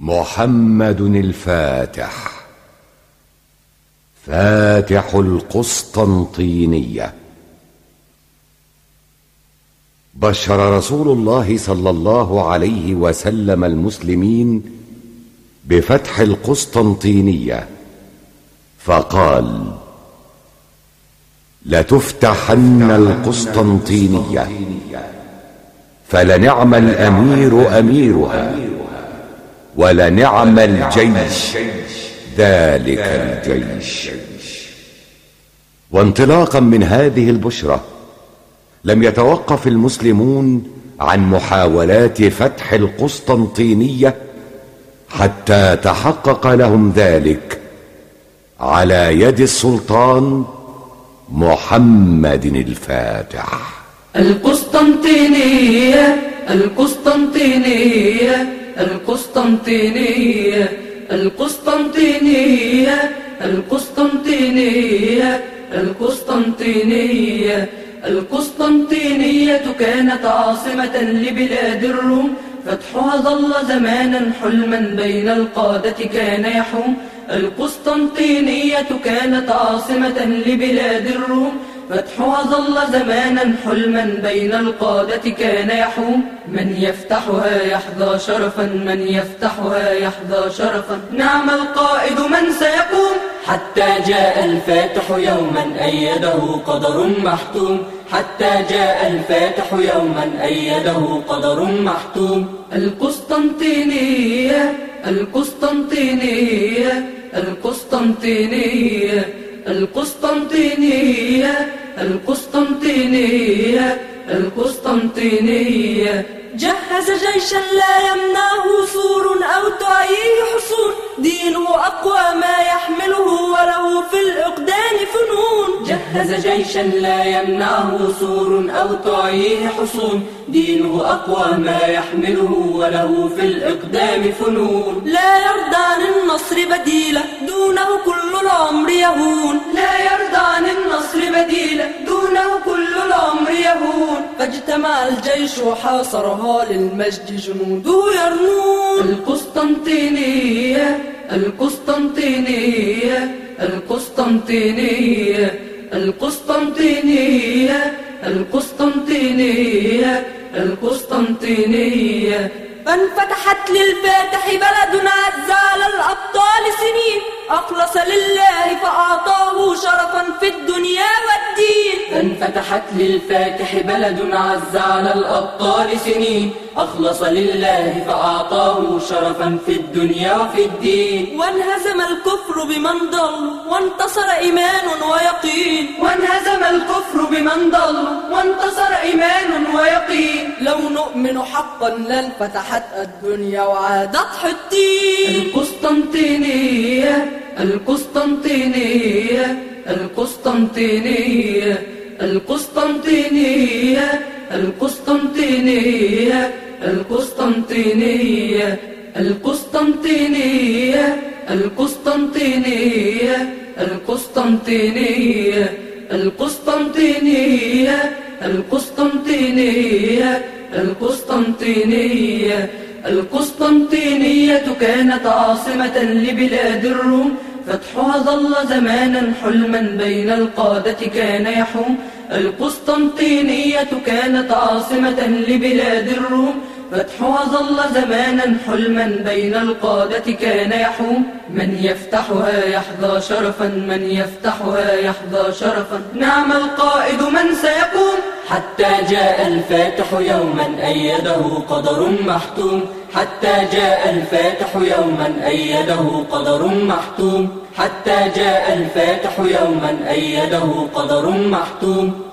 محمد الفاتح. فاتح القسطنطينية. بشر رسول الله صلى الله عليه وسلم المسلمين بفتح القسطنطينية. فقال لتفتحن القسطنطينية. فلنعم الأمير أميرها. ولنعم الجيش ذلك الجيش. وانطلاقا من هذه البشرة لم يتوقف المسلمون عن محاولات فتح القسطنطينية حتى تحقق لهم ذلك على يد السلطان محمد الفاتح. القسطنطينية القسطنطينية. القسطنطينية القسطنطينية القسطنطينية القسطنطينية القسطنطينية كانت عاصمة لبلاد الروم فتحها ظل زمانا حلما بين القادة كان يحوم. القسطنطينية كانت عاصمة لبلاد الروم فتحها ظل زمانا حلما بين القادة كان يحوم. من يفتحها يحظى شرفا من يفتحها يحظى شرفا. نعم القائد من سيقوم. حتى جاء الفاتح يوما أيده قدر محتوم. حتى جاء الفاتح يوما أيده قدر محتوم. القسطنطينية القسطنطينية القسطنطينية. القسطنطينية القسطنطينية القسطنطينية. جهز جيشا لا يمنعه سور أو تعيه حصون دينه أقوى ما يحمله الإقدام جهز جيشا لا يمنعه سور أو تعيه حصون. دينه أقوى ما يحمله وله في الإقدام فنون. لا يرضى عن النصر بديلة دونه كل العمر يهون. لا يرضى عن النصر بديلة دونه كل العمر يهون. فاجتمع الجيش وحاصرها للمجد جنوده يرنون. القسطنطينية القسطنطينية القسطنطينية. القسطنطينية القسطنطينية القسطنطينية. فانفتحت للفاتح بلد عز على الأبطال سنين أخلص لله فأعطاه شرفا في الدنيا والدين. فانفتحت للفاتح بلد عز على الأبطال سنين. أخلص لله فأعطاه شرفا في الدنيا وفي الدين. وانهزم الكفر بمن ضل وانتصر إيمان ويقين. وانهزم الكفر بمن ضل وانتصر إيمان ويقين. لو نؤمن حقا لانفتحت الدنيا وعادت حدين القسطنطينية القسطنطينية القسطنطينية. القسطنطينية القسطنطينية القسطنطينية القسطنطينية القسطنطينية القسطنطينية القسطنطينية القسطنطينية القسطنطينية القسطنطينية كانت عاصمة لبلاد الروم. فتحها ظل زمانا حلما بين القادة كان يحوم. القسطنطينية كانت عاصمة لبلاد الروم. فتحها ظل زمانا حلما بين القادة كان يحوم. من يفتحها يحظى شرفا من يفتحها يحظى شرفا. نعم القائد من سيقوم. حتى جاء الفاتح يوما أيده قدر محتوم. حتى جاء الفاتح يوما أيده قدر محتوم. حتى جاء الفاتح يوما أيده قدر محتوم.